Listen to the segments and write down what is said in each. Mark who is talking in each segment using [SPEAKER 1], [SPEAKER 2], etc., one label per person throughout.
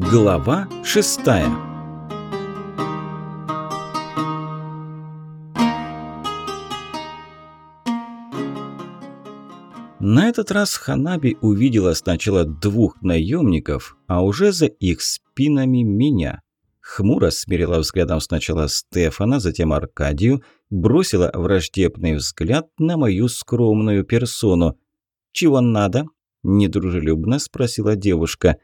[SPEAKER 1] Глава шестая На этот раз Ханаби увидела сначала двух наемников, а уже за их спинами меня. Хмуро смирила взглядом сначала Стефана, затем Аркадию, бросила враждебный взгляд на мою скромную персону. «Чего надо?» – недружелюбно спросила девушка.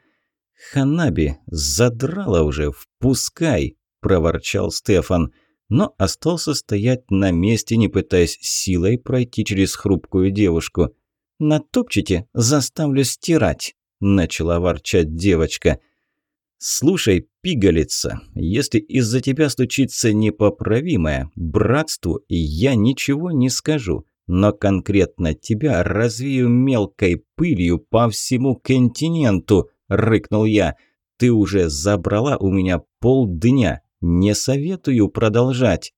[SPEAKER 1] «Ханаби, задрала уже, впускай!» – проворчал Стефан, но остался стоять на месте, не пытаясь силой пройти через хрупкую девушку. «Натопчите, заставлю стирать!» – начала ворчать девочка. «Слушай, пигалица, если из-за тебя случится непоправимое, братству я ничего не скажу, но конкретно тебя развею мелкой пылью по всему континенту», – рыкнул я. «Ты уже забрала у меня полдня, не советую продолжать».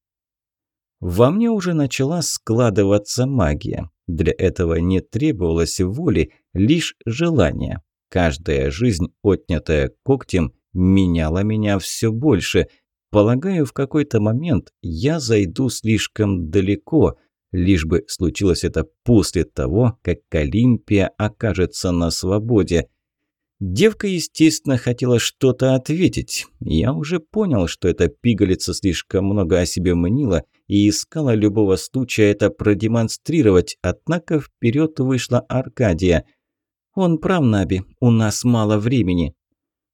[SPEAKER 1] Во мне уже начала складываться магия. Для этого не требовалось воли, лишь желание. Каждая жизнь, отнятая когтем, меняла меня все больше. Полагаю, в какой-то момент я зайду слишком далеко, лишь бы случилось это после того, как Олимпия окажется на свободе. Девка, естественно, хотела что-то ответить. Я уже понял, что эта пигалица слишком много о себе мнила и искала любого случая это продемонстрировать, однако вперед вышла Аркадия – «Он прав, Наби, у нас мало времени».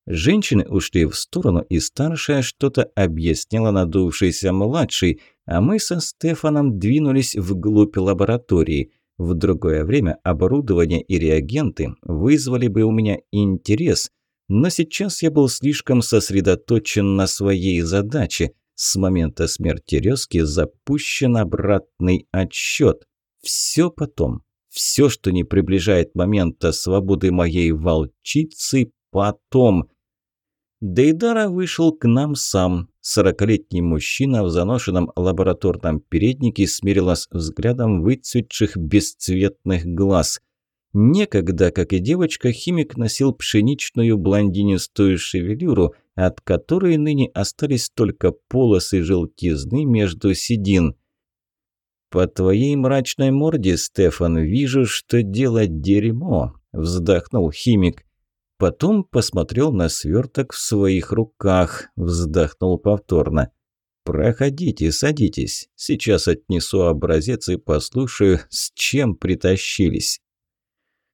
[SPEAKER 1] Женщины ушли в сторону, и старшая что-то объясняла надувшейся младшей, а мы со Стефаном двинулись вглубь лаборатории. В другое время оборудование и реагенты вызвали бы у меня интерес, но сейчас я был слишком сосредоточен на своей задаче. С момента смерти Резки запущен обратный отсчет. Все потом. Все, что не приближает момента свободы моей волчицы, потом. Дейдара вышел к нам сам. Сорокалетний мужчина в заношенном лабораторном переднике смирилась взглядом выцветших бесцветных глаз. Некогда, как и девочка, химик носил пшеничную блондинистую шевелюру, от которой ныне остались только полосы желтизны между седин – «По твоей мрачной морде, Стефан, вижу, что дело дерьмо», – вздохнул химик. Потом посмотрел на сверток в своих руках, вздохнул повторно. «Проходите, садитесь. Сейчас отнесу образец и послушаю, с чем притащились».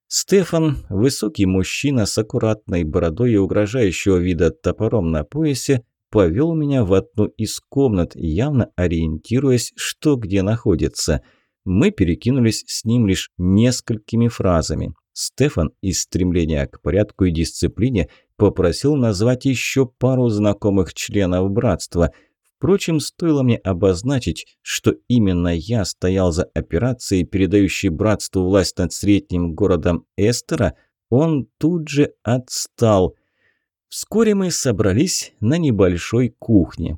[SPEAKER 1] Стефан, высокий мужчина с аккуратной бородой и угрожающего вида топором на поясе, повел меня в одну из комнат, явно ориентируясь, что где находится. Мы перекинулись с ним лишь несколькими фразами. Стефан из стремления к порядку и дисциплине попросил назвать еще пару знакомых членов братства. Впрочем, стоило мне обозначить, что именно я стоял за операцией, передающей братству власть над средним городом Эстера, он тут же отстал – Вскоре мы собрались на небольшой кухне.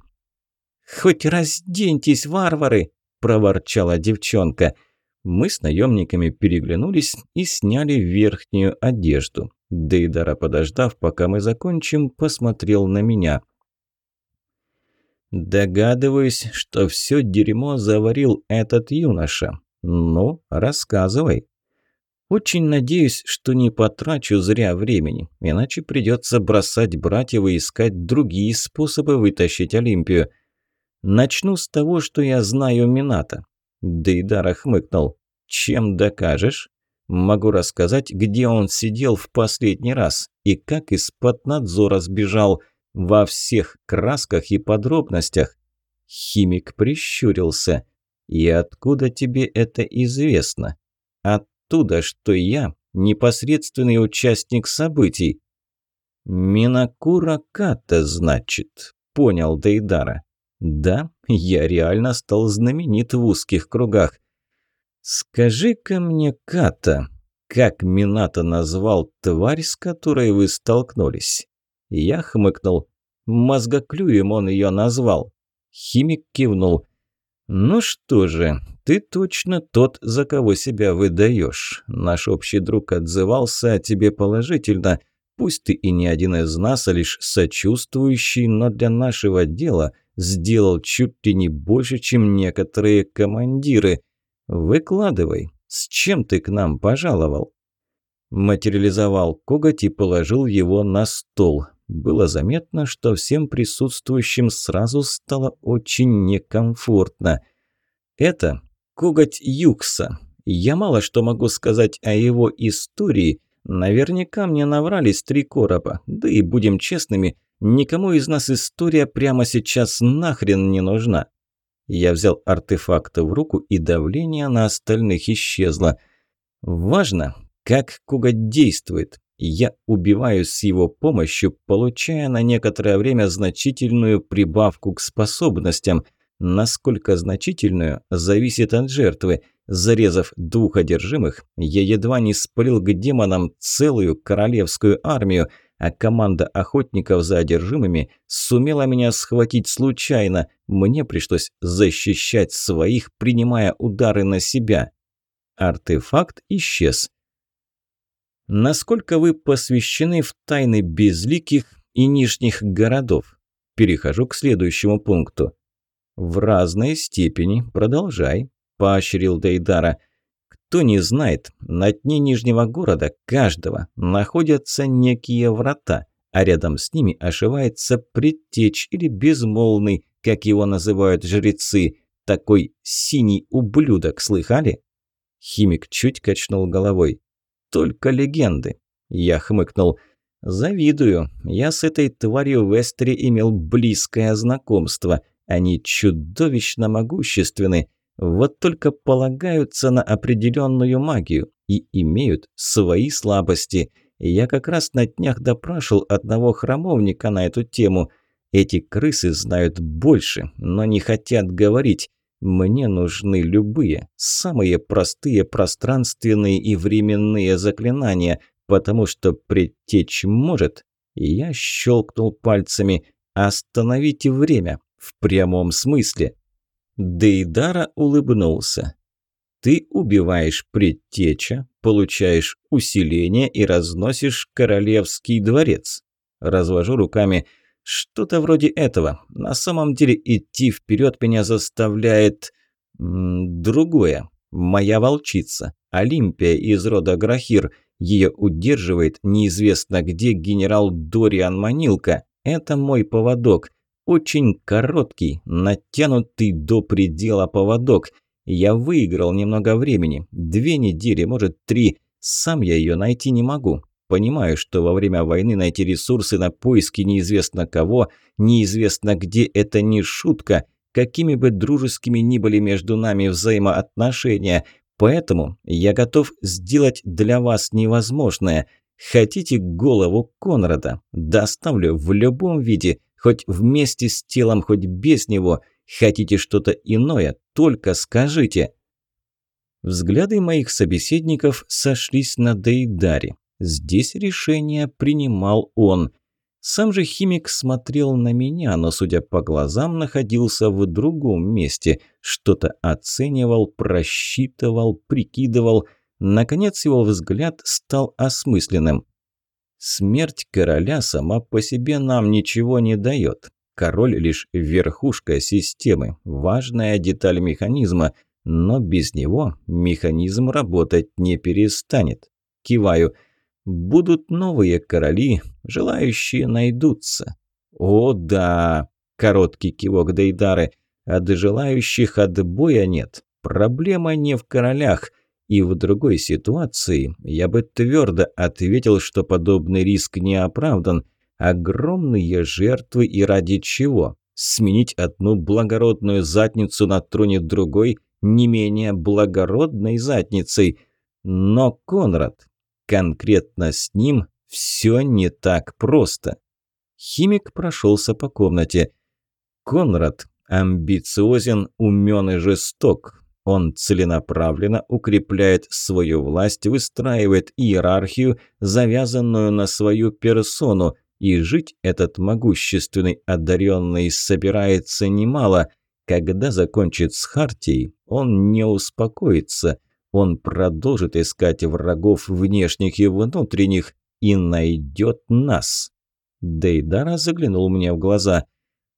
[SPEAKER 1] «Хоть разденьтесь, варвары!» – проворчала девчонка. Мы с наемниками переглянулись и сняли верхнюю одежду. Дейдара, подождав, пока мы закончим, посмотрел на меня. «Догадываюсь, что все дерьмо заварил этот юноша. Ну, рассказывай». Очень надеюсь, что не потрачу зря времени, иначе придется бросать братьев и искать другие способы вытащить Олимпию. Начну с того, что я знаю Мината. Дейдара хмыкнул. Чем докажешь? Могу рассказать, где он сидел в последний раз и как из-под надзора сбежал во всех красках и подробностях. Химик прищурился. «И откуда тебе это известно?» «От оттуда, что я непосредственный участник событий. «Минакура Ката, значит», – понял Дейдара. «Да, я реально стал знаменит в узких кругах. Скажи-ка мне, Ката, как Мината назвал тварь, с которой вы столкнулись?» Я хмыкнул. Мозгоклюем он ее назвал. Химик кивнул. «Ну что же, ты точно тот, за кого себя выдаешь. Наш общий друг отзывался о тебе положительно. Пусть ты и не один из нас, а лишь сочувствующий, но для нашего дела сделал чуть ли не больше, чем некоторые командиры. Выкладывай, с чем ты к нам пожаловал?» Материализовал коготь и положил его на стол. Было заметно, что всем присутствующим сразу стало очень некомфортно. Это коготь Юкса. Я мало что могу сказать о его истории. Наверняка мне наврались три короба. Да и будем честными, никому из нас история прямо сейчас нахрен не нужна. Я взял артефакты в руку, и давление на остальных исчезло. Важно, как коготь действует. Я убиваю с его помощью, получая на некоторое время значительную прибавку к способностям. Насколько значительную, зависит от жертвы. Зарезав двух одержимых, я едва не спалил к демонам целую королевскую армию, а команда охотников за одержимыми сумела меня схватить случайно. Мне пришлось защищать своих, принимая удары на себя. Артефакт исчез. Насколько вы посвящены в тайны безликих и нижних городов? Перехожу к следующему пункту. В разной степени. Продолжай, поощрил Дейдара. Кто не знает, на дне нижнего города каждого находятся некие врата, а рядом с ними ошивается предтечь или безмолвный, как его называют жрецы, такой синий ублюдок, слыхали? Химик чуть качнул головой. Только легенды. Я хмыкнул. Завидую. Я с этой тварью в Эстере имел близкое знакомство. Они чудовищно могущественны. Вот только полагаются на определенную магию и имеют свои слабости. Я как раз на днях допрашивал одного храмовника на эту тему. Эти крысы знают больше, но не хотят говорить. Мне нужны любые, самые простые пространственные и временные заклинания, потому что предтечь может. Я щелкнул пальцами. Остановите время. В прямом смысле. Дейдара улыбнулся. Ты убиваешь предтеча, получаешь усиление и разносишь королевский дворец. Развожу руками – что-то вроде этого. На самом деле идти вперед меня заставляет... другое. Моя волчица. Олимпия из рода Грахир. Ее удерживает неизвестно где генерал Дориан Манилка. Это мой поводок. Очень короткий, натянутый до предела поводок. Я выиграл немного времени. Две недели, может три. Сам я ее найти не могу. Понимаю, что во время войны найти ресурсы на поиски неизвестно кого, неизвестно где – это не шутка, какими бы дружескими ни были между нами взаимоотношения. Поэтому я готов сделать для вас невозможное. Хотите голову Конрада? Доставлю в любом виде, хоть вместе с телом, хоть без него. Хотите что-то иное? Только скажите. Взгляды моих собеседников сошлись на Дейдаре. Здесь решение принимал он. Сам же химик смотрел на меня, но, судя по глазам, находился в другом месте. Что-то оценивал, просчитывал, прикидывал. Наконец его взгляд стал осмысленным. Смерть короля сама по себе нам ничего не дает. Король лишь верхушка системы, важная деталь механизма, но без него механизм работать не перестанет. Киваю – Будут новые короли, желающие найдутся. О да, короткий кивок Дейдары. От желающих отбоя нет. Проблема не в королях. И в другой ситуации я бы твердо ответил, что подобный риск не оправдан. Огромные жертвы и ради чего? Сменить одну благородную задницу на троне другой не менее благородной задницей. Но Конрад Конкретно с ним все не так просто. Химик прошелся по комнате. Конрад амбициозен, умен и жесток. Он целенаправленно укрепляет свою власть, выстраивает иерархию, завязанную на свою персону, и жить этот могущественный одаренный собирается немало. Когда закончит с Хартией, он не успокоится – он продолжит искать врагов внешних и внутренних, и найдет нас. Дейдара заглянул мне в глаза.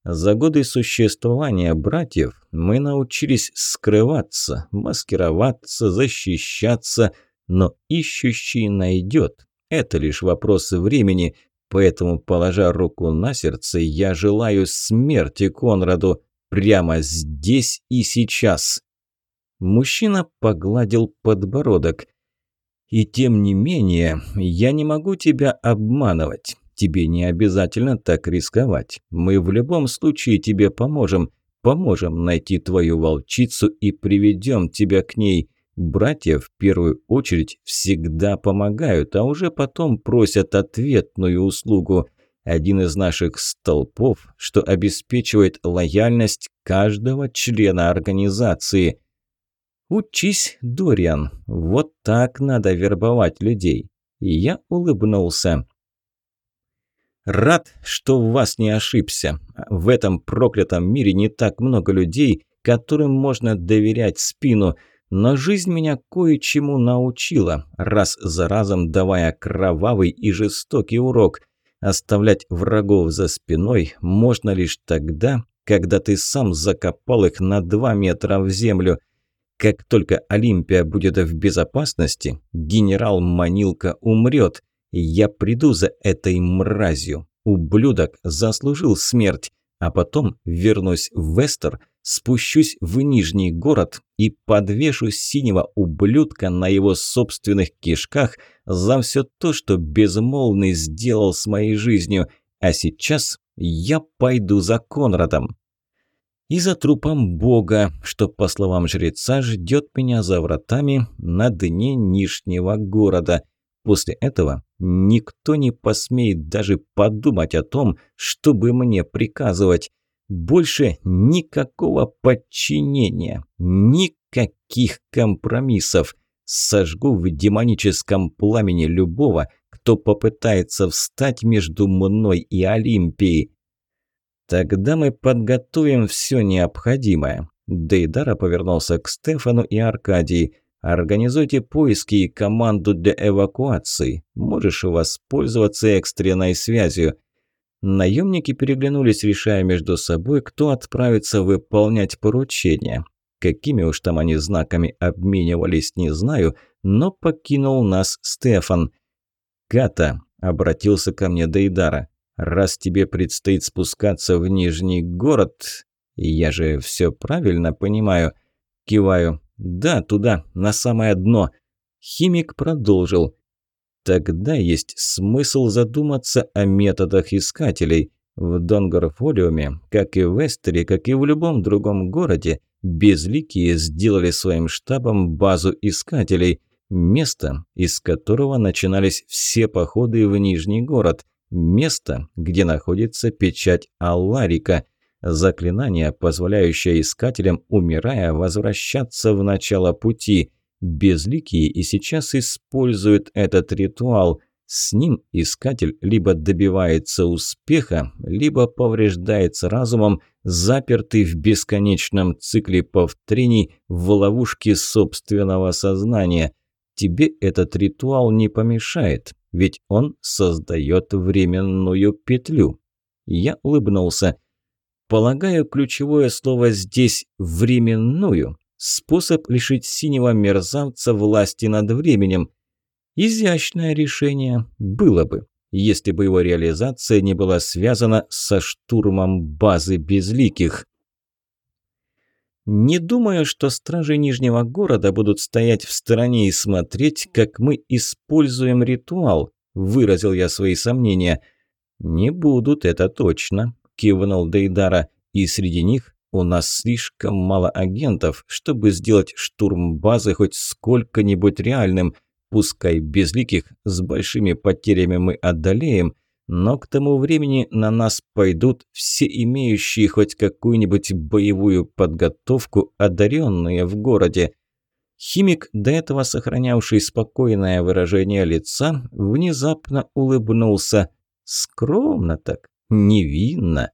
[SPEAKER 1] За годы существования братьев мы научились скрываться, маскироваться, защищаться, но ищущий найдет. Это лишь вопрос времени, поэтому, положа руку на сердце, я желаю смерти Конраду прямо здесь и сейчас. Мужчина погладил подбородок. «И тем не менее, я не могу тебя обманывать. Тебе не обязательно так рисковать. Мы в любом случае тебе поможем. Поможем найти твою волчицу и приведем тебя к ней. Братья в первую очередь всегда помогают, а уже потом просят ответную услугу. Один из наших столпов, что обеспечивает лояльность каждого члена организации. Учись, Дориан, вот так надо вербовать людей. Я улыбнулся. Рад, что в вас не ошибся. В этом проклятом мире не так много людей, которым можно доверять спину, но жизнь меня кое-чему научила, раз за разом давая кровавый и жестокий урок. Оставлять врагов за спиной можно лишь тогда, когда ты сам закопал их на два метра в землю. Как только Олимпия будет в безопасности, генерал Манилка умрет – я приду за этой мразью. Ублюдок заслужил смерть. А потом вернусь в Вестер, спущусь в Нижний город и подвешу синего ублюдка на его собственных кишках за все то, что безмолвный сделал с моей жизнью. А сейчас я пойду за Конрадом. И за трупом Бога, что, по словам жреца, ждет меня за вратами на дне Нижнего города – После этого никто не посмеет даже подумать о том, чтобы мне приказывать. Больше никакого подчинения, никаких компромиссов. Сожгу в демоническом пламени любого, кто попытается встать между мной и Олимпией. Тогда мы подготовим все необходимое. Дейдара повернулся к Стефану и Аркадии. Организуйте поиски и команду для эвакуации. Можешь воспользоваться экстренной связью. Наемники переглянулись, решая между собой, кто отправится выполнять поручение. Какими уж там они знаками обменивались, не знаю, но покинул нас Стефан. «Ката», – обратился ко мне Дейдара, – «раз тебе предстоит спускаться в Нижний город, я же все правильно понимаю». Киваю. «Да, туда, на самое дно». Химик продолжил. «Тогда есть смысл задуматься о методах искателей. В Донгарфолиуме, как и в Эстере, как и в любом другом городе, безликие сделали своим штабом базу искателей, место, из которого начинались все походы в Нижний город, место, где находится печать Алларика – Заклинание, позволяющее искателям, умирая, возвращаться в начало пути. Безликие и сейчас используют этот ритуал. С ним искатель либо добивается успеха, либо повреждается разумом, запертый в бесконечном цикле повторений в ловушке собственного сознания. Тебе этот ритуал не помешает, ведь он создает временную петлю. Я улыбнулся. Полагаю, ключевое слово здесь «временную» – способ лишить синего мерзавца власти над временем. Изящное решение было бы, если бы его реализация не была связана со штурмом базы безликих. Не думаю, что стражи Нижнего города будут стоять в стороне и смотреть, как мы используем ритуал, выразил я свои сомнения. Не будут, это точно. – кивнул Дейдара. «И среди них у нас слишком мало агентов, чтобы сделать штурм базы хоть сколько-нибудь реальным. Пускай безликих с большими потерями мы одолеем, но к тому времени на нас пойдут все имеющие хоть какую-нибудь боевую подготовку одаренные в городе». Химик, до этого сохранявший спокойное выражение лица, внезапно улыбнулся. Скромно так, невинно.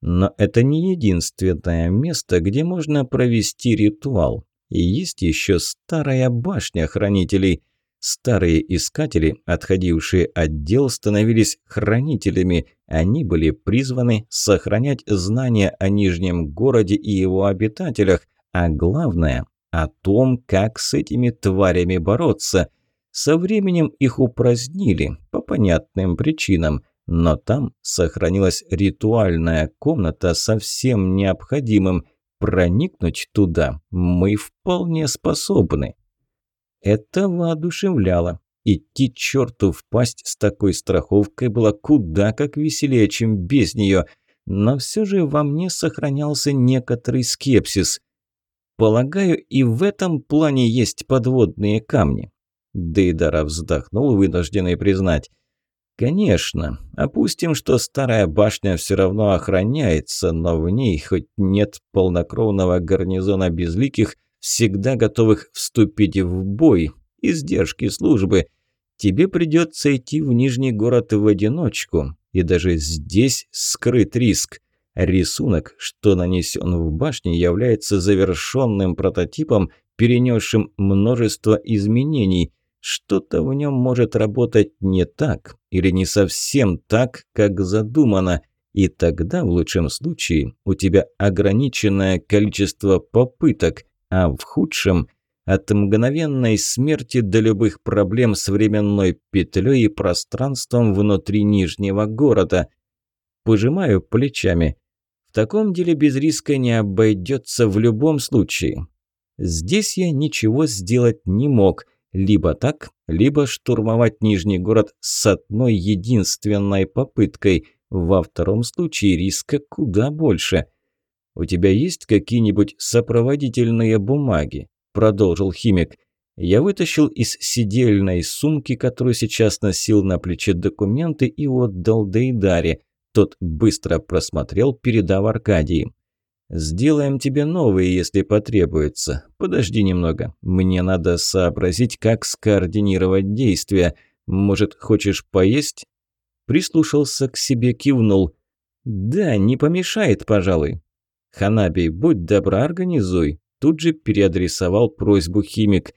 [SPEAKER 1] Но это не единственное место, где можно провести ритуал. И есть еще старая башня хранителей. Старые искатели, отходившие от дел, становились хранителями. Они были призваны сохранять знания о Нижнем городе и его обитателях, а главное – о том, как с этими тварями бороться. Со временем их упразднили, по понятным причинам, но там сохранилась ритуальная комната со всем необходимым. Проникнуть туда мы вполне способны. Это воодушевляло. Идти черту в пасть с такой страховкой было куда как веселее, чем без нее, но все же во мне сохранялся некоторый скепсис. Полагаю, и в этом плане есть подводные камни. Дейдара вздохнул, вынужденный признать. Конечно, опустим, что старая башня все равно охраняется, но в ней хоть нет полнокровного гарнизона безликих, всегда готовых вступить в бой, издержки службы. Тебе придется идти в Нижний город в одиночку, и даже здесь скрыт риск. Рисунок, что нанесен в башне, является завершенным прототипом, перенесшим множество изменений. Что-то в нем может работать не так или не совсем так, как задумано – и тогда, в лучшем случае, у тебя ограниченное количество попыток, а в худшем – от мгновенной смерти до любых проблем с временной петлей и пространством внутри Нижнего города. Пожимаю плечами. В таком деле без риска не обойдется в любом случае. Здесь я ничего сделать не мог. Либо так, либо штурмовать Нижний город с одной единственной попыткой. Во втором случае риска куда больше – «У тебя есть какие-нибудь сопроводительные бумаги?» – продолжил химик. Я вытащил из сидельной сумки, которую сейчас носил на плече документы, и отдал Дейдаре. Тот быстро просмотрел, передав Аркадии. «Сделаем тебе новые, если потребуется. Подожди немного. Мне надо сообразить, как скоординировать действия. Может, хочешь поесть?» Прислушался к себе, кивнул. «Да, не помешает, пожалуй. «Ханаби, будь добра, организуй», – тут же переадресовал просьбу химик.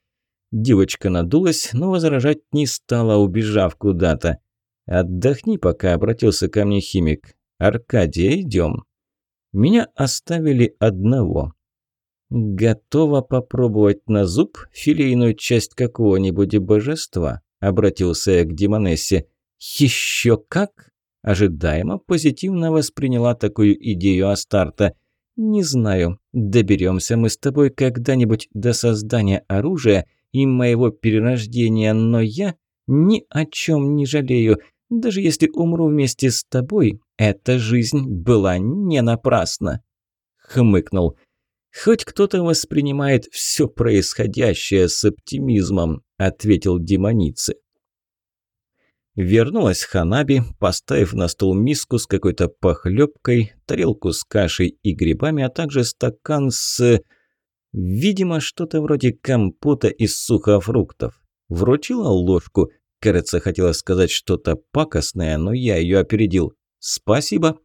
[SPEAKER 1] Девочка надулась, но возражать не стала, убежав куда-то. «Отдохни пока», – обратился ко мне химик. «Аркадия, идем». Меня оставили одного. «Готова попробовать на зуб филейную часть какого-нибудь божества?» – обратился я к Демонессе. «Еще как?» – ожидаемо позитивно восприняла такую идею Астарта – «Не знаю, доберемся мы с тобой когда-нибудь до создания оружия и моего перерождения, но я ни о чем не жалею. Даже если умру вместе с тобой, эта жизнь была не напрасна», — хмыкнул. «Хоть кто-то воспринимает все происходящее с оптимизмом», — ответил демонице. Вернулась Ханаби, поставив на стол миску с какой-то похлебкой, тарелку с кашей и грибами, а также стакан с... Видимо, что-то вроде компота из сухофруктов. Вручила ложку. Кажется, хотела сказать что-то пакостное, но я ее опередил. «Спасибо!»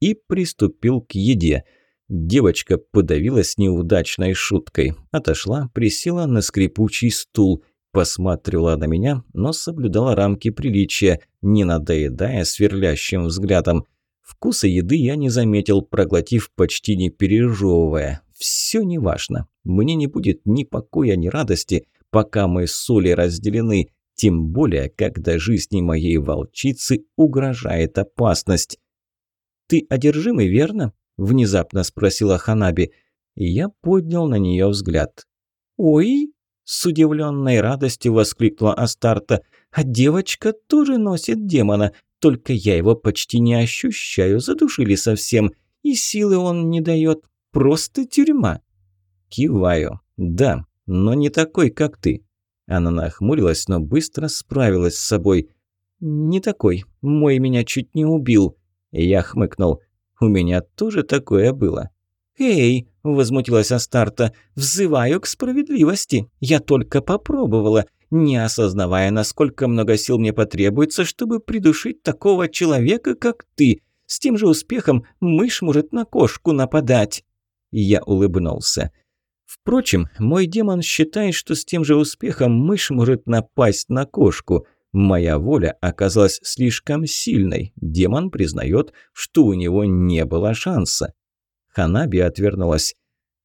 [SPEAKER 1] И приступил к еде. Девочка подавилась неудачной шуткой. Отошла, присела на скрипучий стул – посматривала на меня, но соблюдала рамки приличия, не надоедая сверлящим взглядом. Вкуса еды я не заметил, проглотив почти не пережевывая. Все неважно. Мне не будет ни покоя, ни радости, пока мы с Солей разделены, тем более, когда жизни моей волчицы угрожает опасность. «Ты одержимый, верно?» – внезапно спросила Ханаби. Я поднял на нее взгляд. «Ой!» С удивленной радостью воскликнула Астарта. «А девочка тоже носит демона, только я его почти не ощущаю, задушили совсем, и силы он не дает, просто тюрьма». Киваю. «Да, но не такой, как ты». Она нахмурилась, но быстро справилась с собой. «Не такой. Мой меня чуть не убил». Я хмыкнул. «У меня тоже такое было». «Эй!» – возмутилась Астарта. «Взываю к справедливости. Я только попробовала, не осознавая, насколько много сил мне потребуется, чтобы придушить такого человека, как ты. С тем же успехом мышь может на кошку нападать». Я улыбнулся. Впрочем, мой демон считает, что с тем же успехом мышь может напасть на кошку. Моя воля оказалась слишком сильной. Демон признает, что у него не было шанса. Ханаби отвернулась.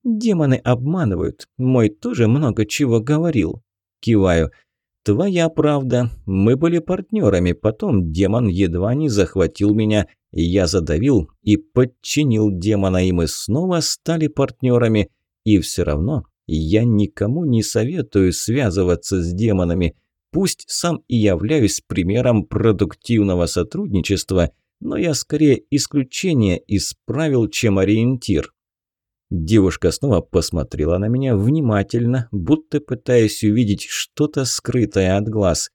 [SPEAKER 1] «Демоны обманывают. Мой тоже много чего говорил». Киваю. «Твоя правда. Мы были партнерами. Потом демон едва не захватил меня. Я задавил и подчинил демона, и мы снова стали партнерами. И все равно я никому не советую связываться с демонами. Пусть сам и являюсь примером продуктивного сотрудничества, но я скорее исключение из правил, чем ориентир. Девушка снова посмотрела на меня внимательно, будто пытаясь увидеть что-то скрытое от глаз.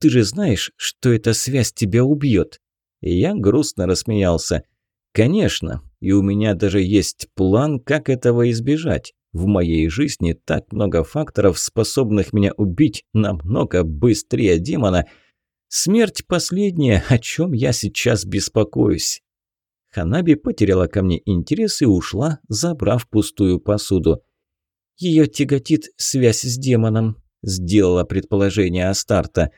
[SPEAKER 1] «Ты же знаешь, что эта связь тебя убьет?» Я грустно рассмеялся. «Конечно, и у меня даже есть план, как этого избежать. В моей жизни так много факторов, способных меня убить намного быстрее демона. Смерть последняя, о чем я сейчас беспокоюсь. Ханаби потеряла ко мне интерес и ушла, забрав пустую посуду. Ее тяготит связь с демоном, сделала предположение Астарта.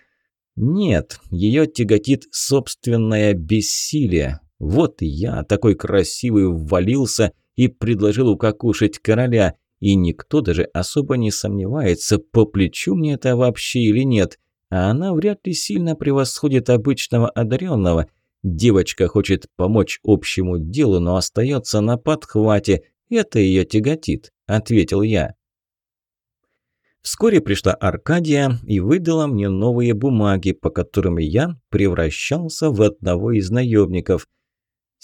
[SPEAKER 1] Нет, ее тяготит собственное бессилие. Вот я, такой красивый, ввалился и предложил укокушать короля, и никто даже особо не сомневается, по плечу мне это вообще или нет, а она вряд ли сильно превосходит обычного одаренного. Девочка хочет помочь общему делу, но остается на подхвате, это ее тяготит, ответил я. Вскоре пришла Аркадия и выдала мне новые бумаги, по которым я превращался в одного из наемников –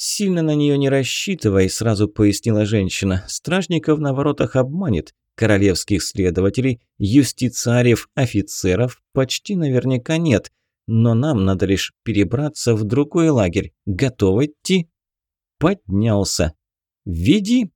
[SPEAKER 1] «Сильно на нее не рассчитывай», – сразу пояснила женщина. «Стражников на воротах обманет. Королевских следователей, юстициариев, офицеров почти наверняка нет. Но нам надо лишь перебраться в другой лагерь. Готов идти?» Поднялся. «Веди!»